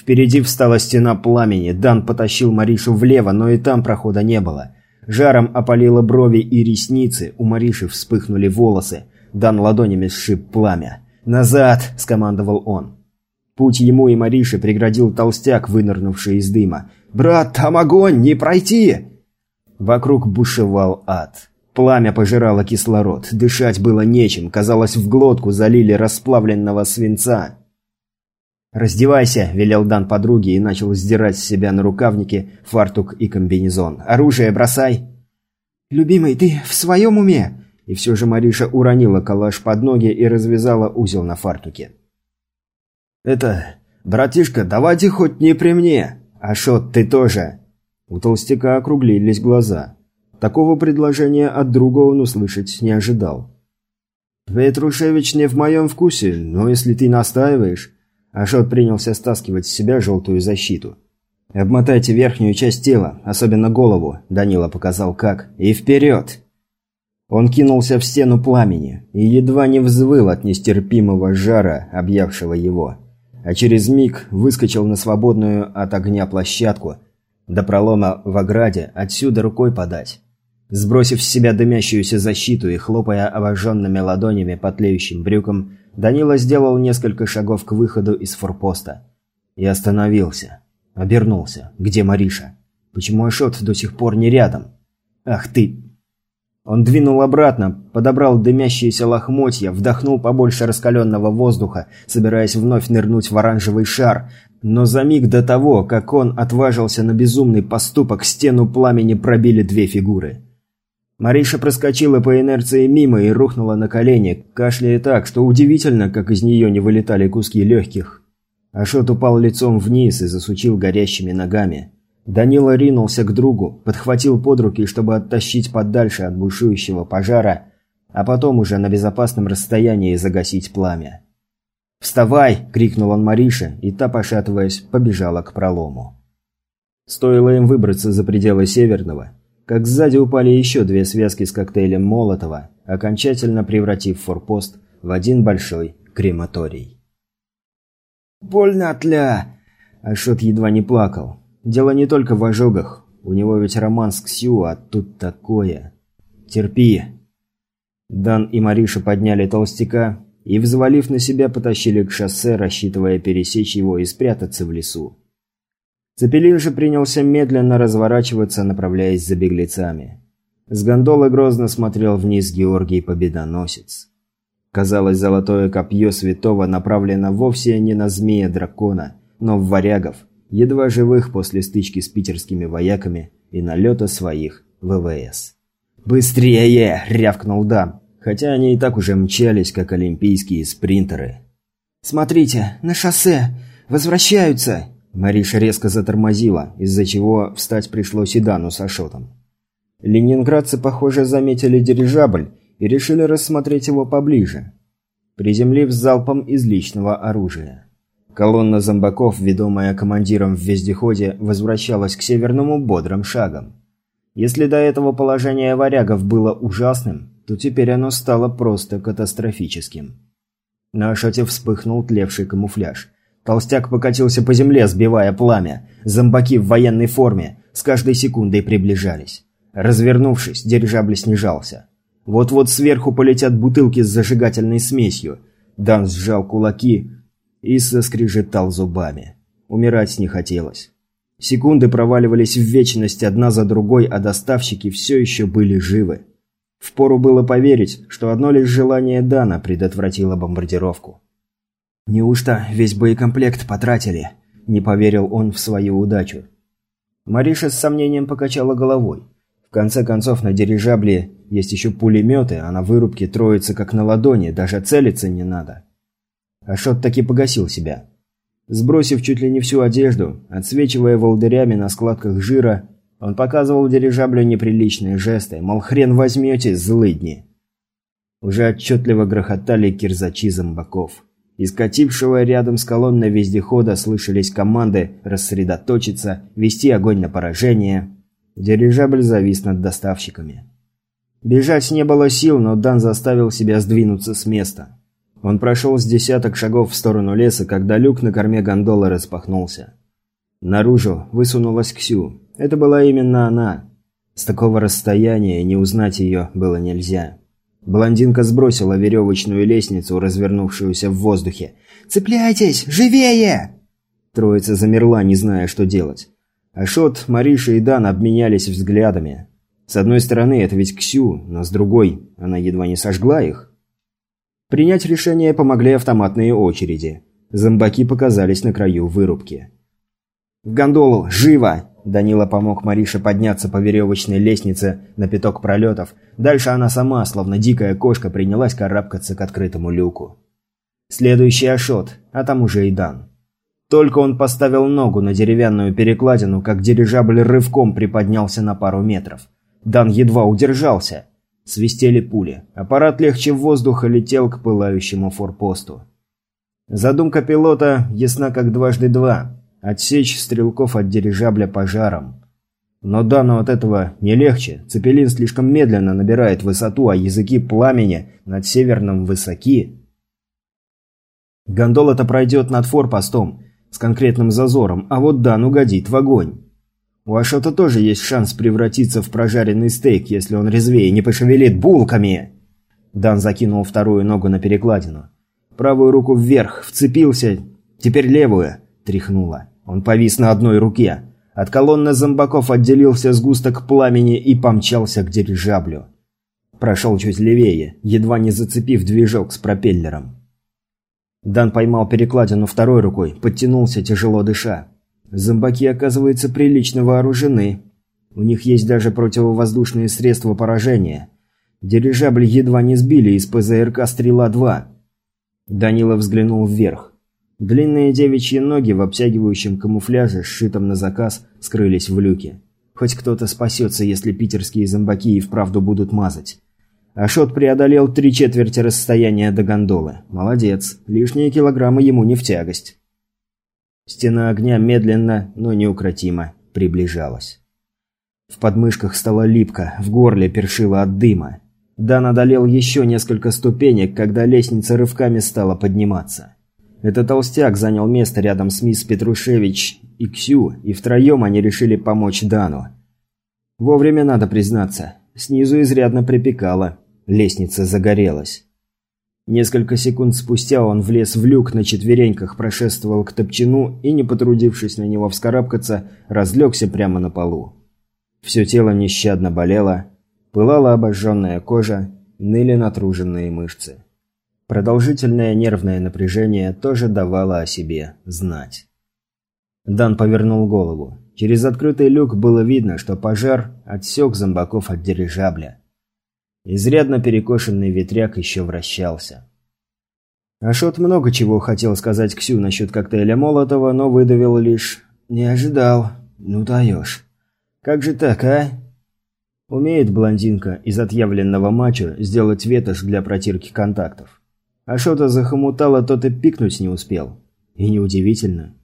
Впереди встала стена пламени. Дан потащил Маришу влево, но и там прохода не было. Жаром опалило брови и ресницы, у Мариши вспыхнули волосы. Дан ладонями сшиб пламя. «Назад!» – скомандовал он. Путь ему и Марише преградил толстяк, вынырнувший из дыма. «Брат, там огонь! Не пройти!» Вокруг бушевал ад. Пламя пожирало кислород. Дышать было нечем. Казалось, в глотку залили расплавленного свинца. «Раздевайся», – велел Дан подруге и начал сдирать с себя на рукавники фартук и комбинезон. «Оружие бросай!» «Любимый, ты в своем уме?» И все же Мариша уронила калаш под ноги и развязала узел на фартуке. «Это... Братишка, давайте хоть не при мне! Ашот, ты тоже!» У толстяка округлились глаза. Такого предложения от друга он услышать не ожидал. «Петрушевич не в моем вкусе, но если ты настаиваешь...» Ашот принялся стаскивать с себя желтую защиту. «Обмотайте верхнюю часть тела, особенно голову», – Данила показал как, – «и вперед!» Он кинулся в стену пламени и едва не взвыл от нестерпимого жара, объявшего его. А через миг выскочил на свободную от огня площадку, до пролома в ограде, отсюда рукой подать. Сбросив с себя дымящуюся защиту и хлопая обожженными ладонями по тлеющим брюкам, Данила сделал несколько шагов к выходу из форпоста. И остановился. Обернулся. Где Мариша? Почему Ашот до сих пор не рядом? Ах ты! Он двинул обратно, подобрал дымящиеся лохмотья, вдохнул побольше раскаленного воздуха, собираясь вновь нырнуть в оранжевый шар. Но за миг до того, как он отважился на безумный поступок, стену пламени пробили две фигуры. Мариша проскочила по инерции мимо и рухнула на колени, кашляя так, что удивительно, как из нее не вылетали куски легких. Ашот упал лицом вниз и засучил горящими ногами. Данила ринулся к другу, подхватил под руки, чтобы оттащить подальше от бушующего пожара, а потом уже на безопасном расстоянии загасить пламя. «Вставай!» – крикнул он Марише, и та, пошатываясь, побежала к пролому. Стоило им выбраться за пределы Северного, как сзади упали еще две связки с коктейлем Молотова, окончательно превратив форпост в один большой крематорий. «Больно, тля!» Ашот едва не плакал. Дело не только в ожогах. У него ведь роман с Ксю, а тут такое. Терпи. Дан и Мариша подняли толстяка и, взвалив на себя, потащили к шоссе, рассчитывая пересечь его и спрятаться в лесу. Цепелин же принялся медленно разворачиваться, направляясь за беглецами. С гондолы грозно смотрел вниз Георгий Победоносец. Казалось, золотое копье святого направлено вовсе не на змея-дракона, но в варягов, едва живых после стычки с питерскими вояками и налета своих ВВС. «Быстрее!» – рявкнул Дан, хотя они и так уже мчались, как олимпийские спринтеры. «Смотрите, на шоссе! Возвращаются!» Мариша резко затормозила, из-за чего встать пришлось и Дану с Ашотом. Ленинградцы, похоже, заметили дирижабль и решили рассмотреть его поближе, приземлив залпом из личного оружия. Колонна зомбаков, ведомая командиром в вездеходе, возвращалась к северному бодрым шагом. Если до этого положение варягов было ужасным, то теперь оно стало просто катастрофическим. На Ашоте вспыхнул тлевший камуфляж. Толстяк покатился по земле, сбивая пламя. Зомбаки в военной форме с каждой секундой приближались. Развернувшись, дирижабль снижался. Вот-вот сверху полетят бутылки с зажигательной смесью. Дан сжал кулаки и соскрежетал зубами. Умирать не хотелось. Секунды проваливались в вечность одна за другой, а доставщики все еще были живы. Впору было поверить, что одно лишь желание Дана предотвратило бомбардировку. «Неужто весь боекомплект потратили?» – не поверил он в свою удачу. Мариша с сомнением покачала головой. В конце концов, на дирижабле есть еще пулеметы, а на вырубке троица как на ладони, даже целиться не надо. Ашот таки погасил себя. Сбросив чуть ли не всю одежду, отсвечивая волдырями на складках жира, он показывал дирижаблю неприличные жесты, мол, хрен возьмете, злыдни. Уже отчетливо грохотали кирзачи зомбаков. Из катившего рядом с колонной вездехода слышались команды рассредоточиться, вести огонь на поражение. Дирижабль завис над доставщиками. Бежать не было сил, но Дан заставил себя сдвинуться с места. Он прошел с десяток шагов в сторону леса, когда люк на корме гондолы распахнулся. Наружу высунулась Ксю. Это была именно она. С такого расстояния не узнать ее было нельзя. Блондинка сбросила веревочную лестницу, развернувшуюся в воздухе. «Цепляйтесь! Живее!» Троица замерла, не зная, что делать. Ашот, Мариша и Дан обменялись взглядами. С одной стороны, это ведь Ксю, но с другой, она едва не сожгла их. Принять решение помогли автоматные очереди. Зомбаки показались на краю вырубки. «В гондолу! Живо!» Данила помог Марише подняться по веревочной лестнице на пяток пролетов. Дальше она сама, словно дикая кошка, принялась карабкаться к открытому люку. Следующий Ашот, а там уже и Дан. Только он поставил ногу на деревянную перекладину, как дирижабль рывком приподнялся на пару метров. Дан едва удержался. Свистели пули. Аппарат легче воздуха летел к пылающему форпосту. Задумка пилота ясна как дважды два. Отсечь стрелков от дирижабля пожаром. Но Дану от этого не легче. Цепелин слишком медленно набирает высоту, а языки пламени над северным высоки. Гондола-то пройдет над форпостом с конкретным зазором, а вот Дан угодит в огонь. У Ашота тоже есть шанс превратиться в прожаренный стейк, если он резвее не пошевелит булками. Дан закинул вторую ногу на перекладину. Правую руку вверх, вцепился, теперь левую, тряхнула. Он повис на одной руке. От колонны зомбаков отделился сгусток пламени и помчался к дирижаблю. Прошел чуть левее, едва не зацепив движок с пропеллером. Дан поймал перекладину второй рукой, подтянулся, тяжело дыша. Зомбаки, оказывается, прилично вооружены. У них есть даже противовоздушные средства поражения. Дирижабль едва не сбили из ПЗРК «Стрела-2». Данила взглянул вверх. Длинные девичьи ноги в обтягивающем камуфляже, сшитом на заказ, скрылись в люке. Хоть кто-то спасется, если питерские зомбаки и вправду будут мазать. Ашот преодолел три четверти расстояния до гондолы. Молодец, лишние килограммы ему не в тягость. Стена огня медленно, но неукротимо приближалась. В подмышках стало липко, в горле першило от дыма. Дан одолел еще несколько ступенек, когда лестница рывками стала подниматься. Этот толстяк занял место рядом с мисс Петрушевич и Ксю, и втроем они решили помочь Дану. Вовремя надо признаться, снизу изрядно припекало, лестница загорелась. Несколько секунд спустя он влез в люк на четвереньках, прошествовал к топчину и, не потрудившись на него вскарабкаться, разлегся прямо на полу. Все тело нещадно болело, пылала обожженная кожа, ныли натруженные мышцы. Продолжительное нервное напряжение тоже давало о себе знать. Дан повернул голову. Через открытый люк было видно, что пожар отсек зомбаков от дирижабля. Изрядно перекошенный ветряк еще вращался. Ашот много чего хотел сказать Ксю насчет коктейля Молотова, но выдавил лишь «Не ожидал. Ну даешь. Как же так, а?» Умеет блондинка из отъявленного мачо сделать ветошь для протирки контактов. А что-то захомутало, тот и пикнуть не успел. И неудивительно.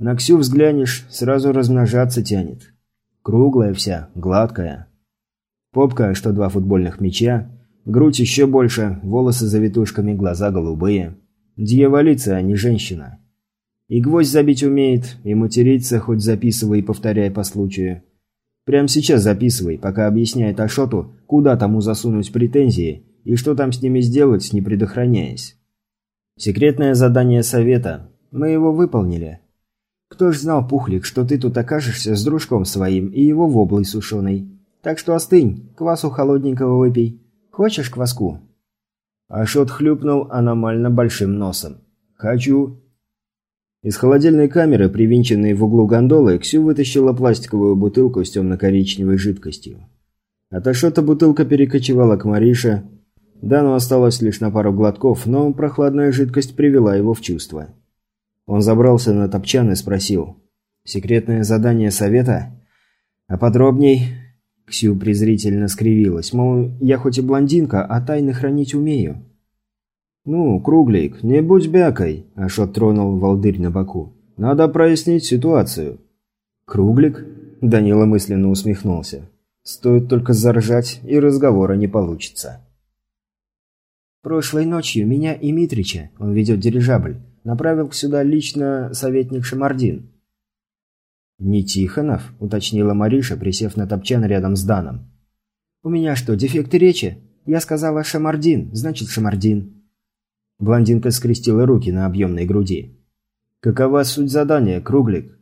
На Ксю взглянешь, сразу размножаться тянет. Круглая вся, гладкая. Попка, что два футбольных мяча, грудь еще больше, волосы завитушками, глаза голубые. Дьяволица, а не женщина. И гвоздь забить умеет, и материться хоть записывай и повторяй по случаю. Прямо сейчас записывай, пока объясняет Ашоту, куда тому засунуть претензии и что там с ними сделать, не предохраняясь. Секретное задание совета. Мы его выполнили. Кто ж знал, Пухлик, что ты тут окажешься с дружком своим и его воблой сушеной. Так что остынь, квасу холодненького выпей. Хочешь кваску?» Ашот хлюпнул аномально большим носом. «Хочу». Из холодильной камеры, привинченной в углу гондолы, Ксю вытащила пластиковую бутылку с темно-коричневой жидкостью. От Ашота бутылка перекочевала к Марише, Дану осталось лишь на пару глотков, но прохладная жидкость привела его в чувство. Он забрался на топчан и спросил. «Секретное задание совета? А подробней?» Ксю презрительно скривилась, мол, я хоть и блондинка, а тайны хранить умею. «Ну, Круглик, не будь бякой», – Ашот тронул волдырь на боку. «Надо прояснить ситуацию». «Круглик?» – Данила мысленно усмехнулся. «Стоит только заржать, и разговора не получится». Прошлой ночью меня и Митрича, он ведет дирижабль, направил сюда лично советник Шамардин. «Не Тихонов?» – уточнила Мариша, присев на топчан рядом с Даном. «У меня что, дефекты речи? Я сказала Шамардин, значит Шамардин». Блондинка скрестила руки на объемной груди. «Какова суть задания, Круглик?»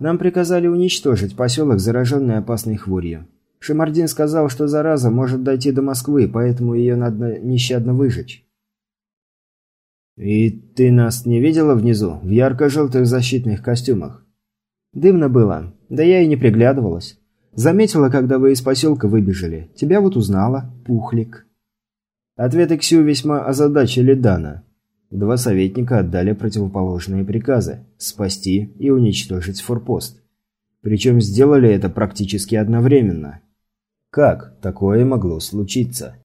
«Нам приказали уничтожить поселок, зараженный опасной хворью. Шамардин сказал, что зараза может дойти до Москвы, поэтому ее надо нещадно выжечь. «И ты нас не видела внизу, в ярко-желтых защитных костюмах?» «Дымно было. Да я и не приглядывалась. Заметила, когда вы из поселка выбежали. Тебя вот узнала, пухлик». Ответы Ксю весьма озадачили Дана. Два советника отдали противоположные приказы – спасти и уничтожить форпост. Причем сделали это практически одновременно – как такое могло случиться?